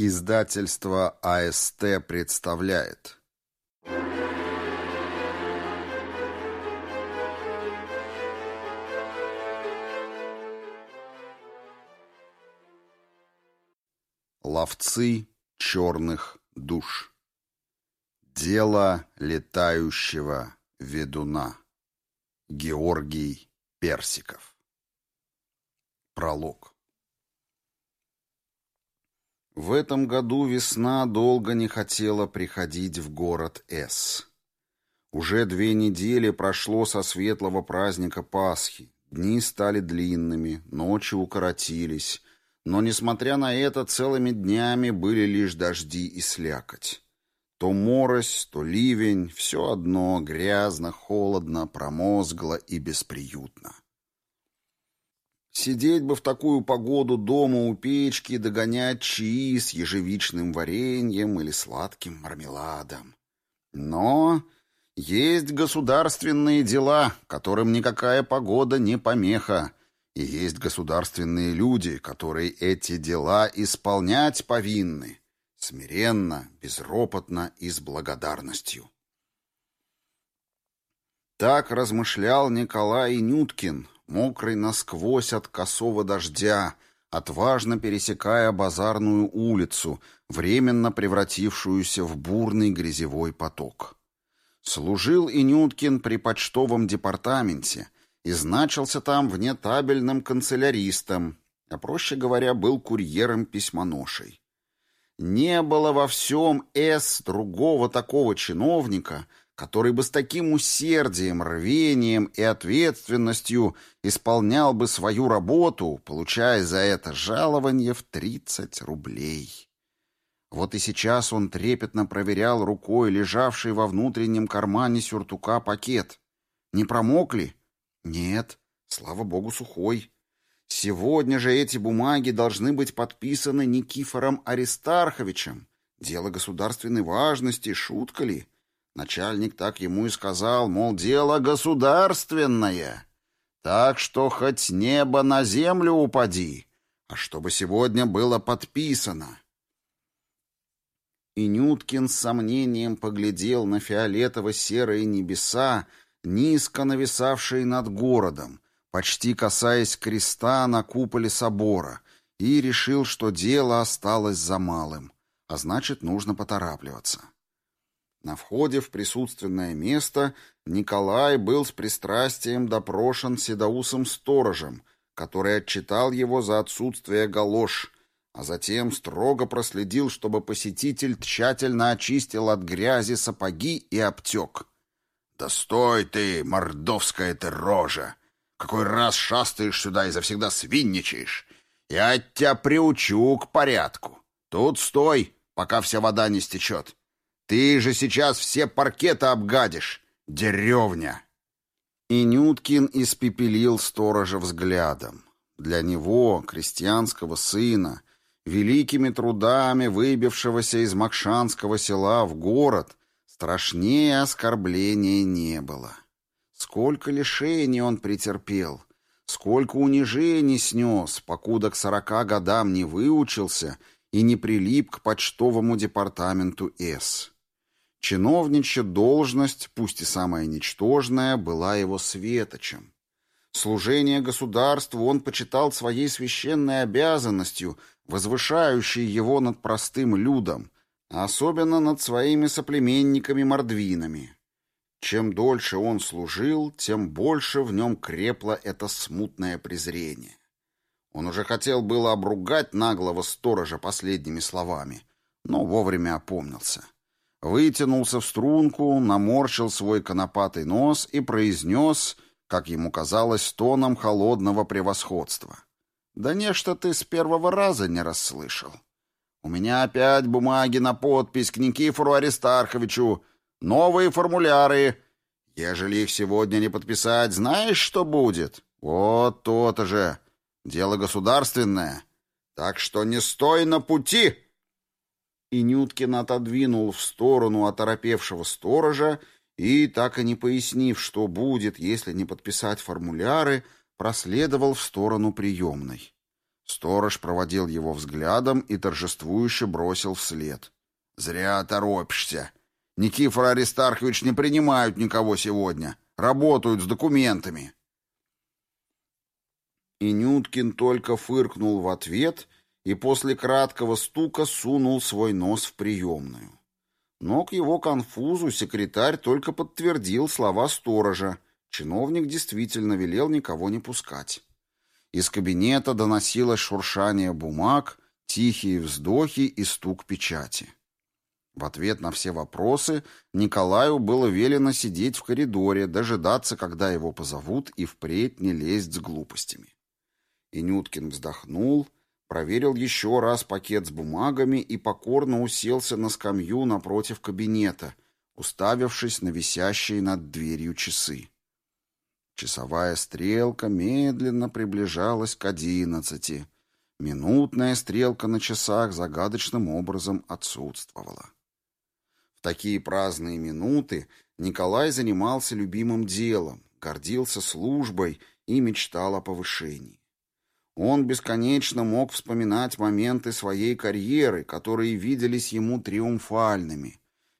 Издательство АСТ представляет. Ловцы черных душ. Дело летающего ведуна. Георгий Персиков. Пролог. В этом году весна долго не хотела приходить в город С. Уже две недели прошло со светлого праздника Пасхи. Дни стали длинными, ночи укоротились, но, несмотря на это, целыми днями были лишь дожди и слякоть. То морось, то ливень, все одно грязно, холодно, промозгло и бесприютно. Сидеть бы в такую погоду дома у печки и догонять чаи с ежевичным вареньем или сладким мармеладом. Но есть государственные дела, которым никакая погода не помеха, и есть государственные люди, которые эти дела исполнять повинны, смиренно, безропотно и с благодарностью. Так размышлял Николай Нюткин, мокрый насквозь от косого дождя, отважно пересекая базарную улицу, временно превратившуюся в бурный грязевой поток. Служил и Нюткин при почтовом департаменте и значился там внетабельным канцеляристом, а, проще говоря, был курьером-письмоношей. Не было во всем «С» другого такого чиновника — который бы с таким усердием, рвением и ответственностью исполнял бы свою работу, получая за это жалование в 30 рублей. Вот и сейчас он трепетно проверял рукой лежавший во внутреннем кармане сюртука пакет. Не промокли? Нет, слава богу, сухой. Сегодня же эти бумаги должны быть подписаны Никифором Аристарховичем. Дело государственной важности, шутка ли? — Начальник так ему и сказал, мол, дело государственное. Так что хоть небо на землю упади, а чтобы сегодня было подписано. И Нюткин с сомнением поглядел на фиолетово-серые небеса, низко нависавшие над городом, почти касаясь креста на куполе собора, и решил, что дело осталось за малым, а значит, нужно поторапливаться. На входе в присутственное место Николай был с пристрастием допрошен седоусым сторожем, который отчитал его за отсутствие галош, а затем строго проследил, чтобы посетитель тщательно очистил от грязи сапоги и обтек. «Да стой ты, мордовская ты рожа! Какой раз шастаешь сюда и завсегда свинничаешь! Я тебя приучу к порядку! Тут стой, пока вся вода не стечет!» Ты же сейчас все паркеты обгадишь, деревня!» И Нюткин испепелил сторожа взглядом. Для него, крестьянского сына, великими трудами выбившегося из Макшанского села в город, страшнее оскорбления не было. Сколько лишений он претерпел, сколько унижений снес, покуда к сорока годам не выучился и не прилип к почтовому департаменту С. Чиновничья должность, пусть и самая ничтожная, была его светочем. Служение государству он почитал своей священной обязанностью, возвышающей его над простым людом, особенно над своими соплеменниками-мордвинами. Чем дольше он служил, тем больше в нем крепло это смутное презрение. Он уже хотел было обругать наглого сторожа последними словами, но вовремя опомнился. — вытянулся в струнку, наморщил свой конопатый нос и произнес, как ему казалось, тоном холодного превосходства. «Да нечто ты с первого раза не расслышал. У меня опять бумаги на подпись к Никифору Аристарховичу, новые формуляры. Ежели их сегодня не подписать, знаешь, что будет? Вот то-то же. Дело государственное. Так что не стой на пути!» и Нюткин отодвинул в сторону оторопевшего сторожа и, так и не пояснив, что будет, если не подписать формуляры, проследовал в сторону приемной. Сторож проводил его взглядом и торжествующе бросил вслед. «Зря торопишься. Никифор Аристархович не принимают никого сегодня. Работают с документами». И Нюткин только фыркнул в ответ — и после краткого стука сунул свой нос в приемную. Но к его конфузу секретарь только подтвердил слова сторожа. Чиновник действительно велел никого не пускать. Из кабинета доносилось шуршание бумаг, тихие вздохи и стук печати. В ответ на все вопросы Николаю было велено сидеть в коридоре, дожидаться, когда его позовут, и впредь не лезть с глупостями. Инюткин вздохнул Проверил еще раз пакет с бумагами и покорно уселся на скамью напротив кабинета, уставившись на висящие над дверью часы. Часовая стрелка медленно приближалась к одиннадцати. Минутная стрелка на часах загадочным образом отсутствовала. В такие праздные минуты Николай занимался любимым делом, гордился службой и мечтал о повышении. Он бесконечно мог вспоминать моменты своей карьеры, которые виделись ему триумфальными.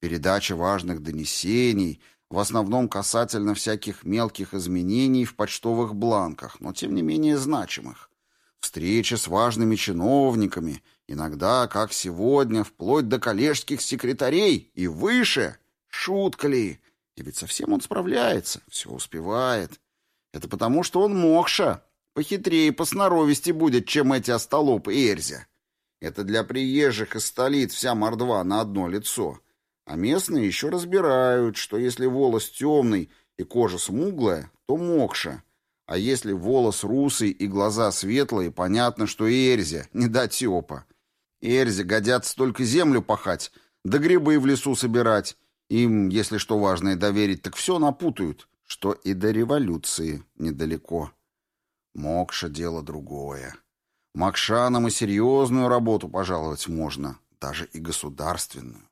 Передача важных донесений, в основном касательно всяких мелких изменений в почтовых бланках, но тем не менее значимых. Встречи с важными чиновниками, иногда, как сегодня, вплоть до коллежских секретарей и выше. Шутка ли? И ведь совсем он справляется, все успевает. Это потому, что он мокша, Похитрее и посноровисти будет, чем эти остолоп и Эрзя. Это для приезжих из столиц вся мордва на одно лицо. А местные еще разбирают, что если волос темный и кожа смуглая, то мокша. А если волос русый и глаза светлые, понятно, что и Эрзя, не опа. Эрзе годятся только землю пахать, да грибы в лесу собирать. Им, если что важное доверить, так все напутают, что и до революции недалеко. Мокша — дело другое. Макшанам и серьезную работу пожаловать можно, даже и государственную.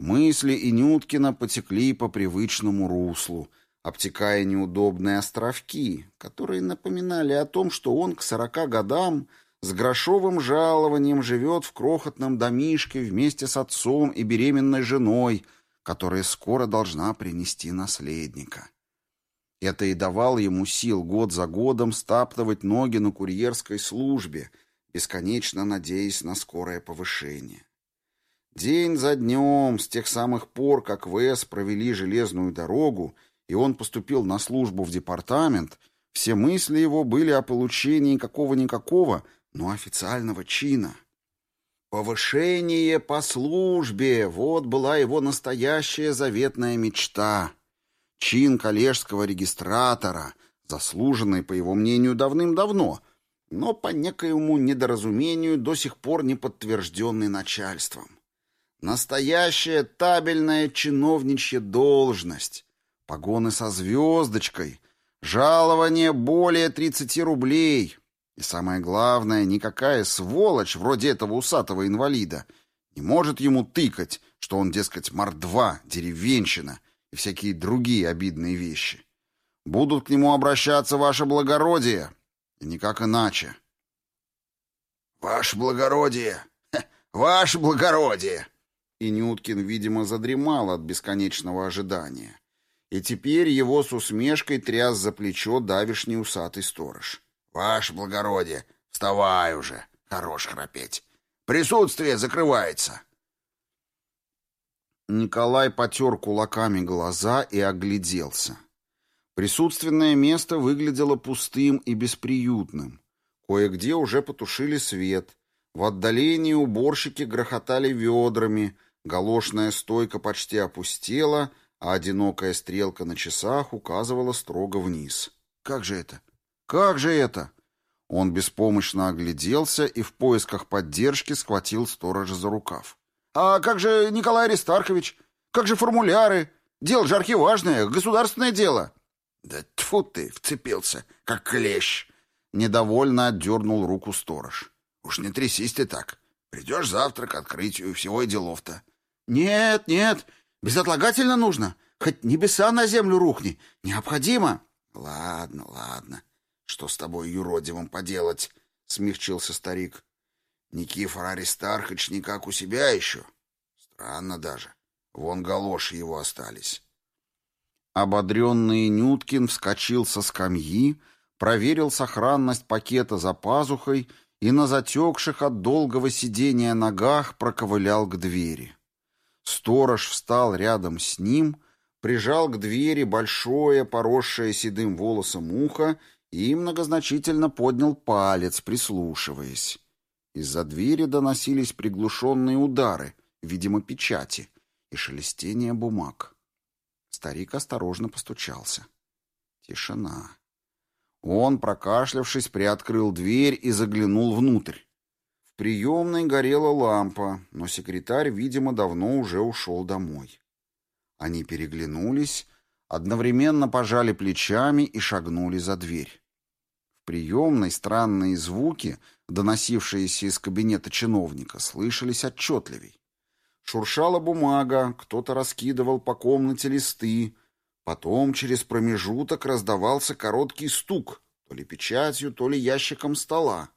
Мысли и Нюткина потекли по привычному руслу, обтекая неудобные островки, которые напоминали о том, что он к сорока годам с грошовым жалованием живет в крохотном домишке вместе с отцом и беременной женой, которая скоро должна принести наследника. Это и давало ему сил год за годом стаптывать ноги на курьерской службе, бесконечно надеясь на скорое повышение. День за днем, с тех самых пор, как ВС провели железную дорогу, и он поступил на службу в департамент, все мысли его были о получении какого-никакого, но официального чина. Повышение по службе — вот была его настоящая заветная мечта — Чин коллежского регистратора, заслуженный, по его мнению, давным-давно, но по некоему недоразумению до сих пор не подтвержденный начальством. Настоящая табельная чиновничья должность, погоны со звездочкой, жалование более 30 рублей. И самое главное, никакая сволочь, вроде этого усатого инвалида, не может ему тыкать, что он, дескать, мордва, деревенщина, и и всякие другие обидные вещи. Будут к нему обращаться ваше благородие, и никак иначе. «Ваше благородие! ваше благородие!» И Нюткин, видимо, задремал от бесконечного ожидания. И теперь его с усмешкой тряс за плечо давишний усатый сторож. «Ваше благородие! Вставай уже! Хорош храпеть! Присутствие закрывается!» Николай потер кулаками глаза и огляделся. Присутственное место выглядело пустым и бесприютным. Кое-где уже потушили свет. В отдалении уборщики грохотали ведрами, галошная стойка почти опустела, а одинокая стрелка на часах указывала строго вниз. «Как же это? Как же это?» Он беспомощно огляделся и в поисках поддержки схватил сторожа за рукав. А как же Николай Аристархович? Как же формуляры? Дело же архиважное, государственное дело. Да тьфу ты, вцепился, как клещ. Недовольно отдернул руку сторож. Уж не трясись ты так. Придешь завтра к открытию, всего и делов-то. Нет, нет, безотлагательно нужно. Хоть небеса на землю рухни. Необходимо. Ладно, ладно. Что с тобой, юродивым, поделать? смягчился старик. Никифор Аристархыч никак у себя еще. Странно даже. Вон галоши его остались. Ободренный Нюткин вскочил со скамьи, проверил сохранность пакета за пазухой и на затекших от долгого сидения ногах проковылял к двери. Сторож встал рядом с ним, прижал к двери большое, поросшее седым волосом ухо и многозначительно поднял палец, прислушиваясь. Из-за двери доносились приглушенные удары, видимо, печати, и шелестение бумаг. Старик осторожно постучался. Тишина. Он, прокашлявшись, приоткрыл дверь и заглянул внутрь. В приемной горела лампа, но секретарь, видимо, давно уже ушел домой. Они переглянулись, одновременно пожали плечами и шагнули за дверь. В приемной странные звуки — доносившиеся из кабинета чиновника, слышались отчетливей. Шуршала бумага, кто-то раскидывал по комнате листы. Потом через промежуток раздавался короткий стук, то ли печатью, то ли ящиком стола,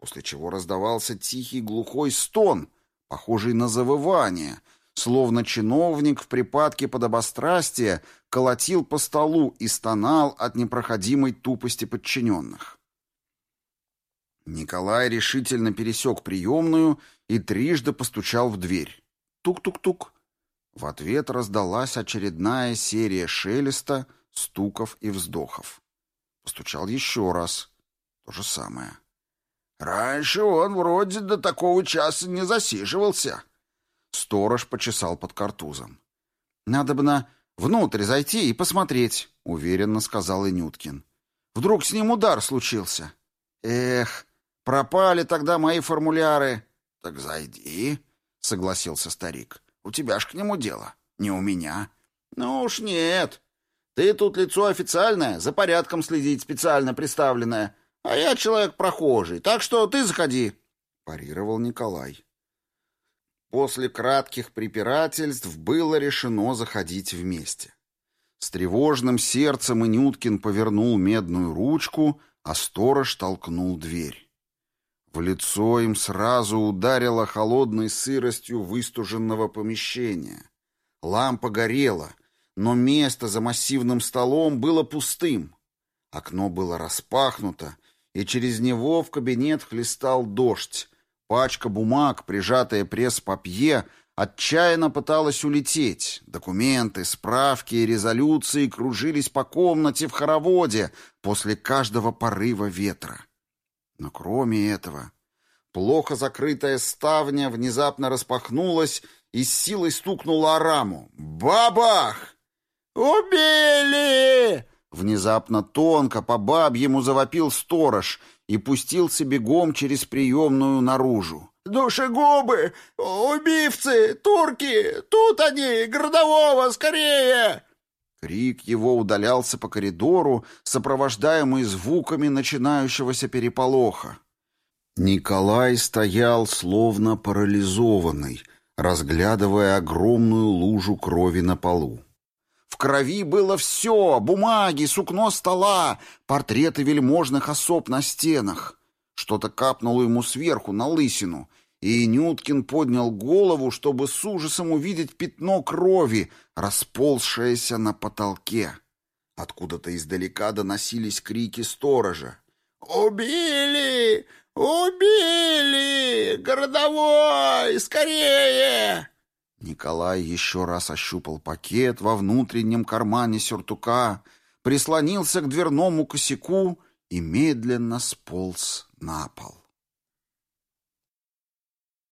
после чего раздавался тихий глухой стон, похожий на завывание, словно чиновник в припадке подобострастия колотил по столу и стонал от непроходимой тупости подчиненных. Николай решительно пересек приемную и трижды постучал в дверь. Тук-тук-тук. В ответ раздалась очередная серия шелеста, стуков и вздохов. Постучал еще раз. То же самое. «Раньше он вроде до такого часа не засиживался». Сторож почесал под картузом. «Надо бы на внутрь зайти и посмотреть», — уверенно сказал Инюткин. «Вдруг с ним удар случился?» «Эх, «Пропали тогда мои формуляры». «Так зайди», — согласился старик. «У тебя ж к нему дело, не у меня». «Ну уж нет. Ты тут лицо официальное, за порядком следить специально представленное, а я человек прохожий, так что ты заходи», — парировал Николай. После кратких препирательств было решено заходить вместе. С тревожным сердцем Инюткин повернул медную ручку, а сторож толкнул дверь. В лицо им сразу ударило холодной сыростью выстуженного помещения. Лампа горела, но место за массивным столом было пустым. Окно было распахнуто, и через него в кабинет хлестал дождь, Пачка бумаг, прижатая пресс-папье, отчаянно пыталась улететь. Документы, справки и резолюции кружились по комнате в хороводе после каждого порыва ветра. Но кроме этого, плохо закрытая ставня внезапно распахнулась и с силой стукнула о раму. «Бабах!» «Убили!» Внезапно тонко по бабьему завопил сторож — и пустился бегом через приемную наружу. «Душегубы! Убивцы! Турки! Тут они! Городового! Скорее!» Крик его удалялся по коридору, сопровождаемый звуками начинающегося переполоха. Николай стоял словно парализованный, разглядывая огромную лужу крови на полу. В крови было все — бумаги, сукно стола, портреты вельможных особ на стенах. Что-то капнуло ему сверху на лысину, и Нюткин поднял голову, чтобы с ужасом увидеть пятно крови, расползшееся на потолке. Откуда-то издалека доносились крики сторожа. «Убили! Убили! Городовой! Скорее!» Николай еще раз ощупал пакет во внутреннем кармане сюртука, прислонился к дверному косяку и медленно сполз на пол.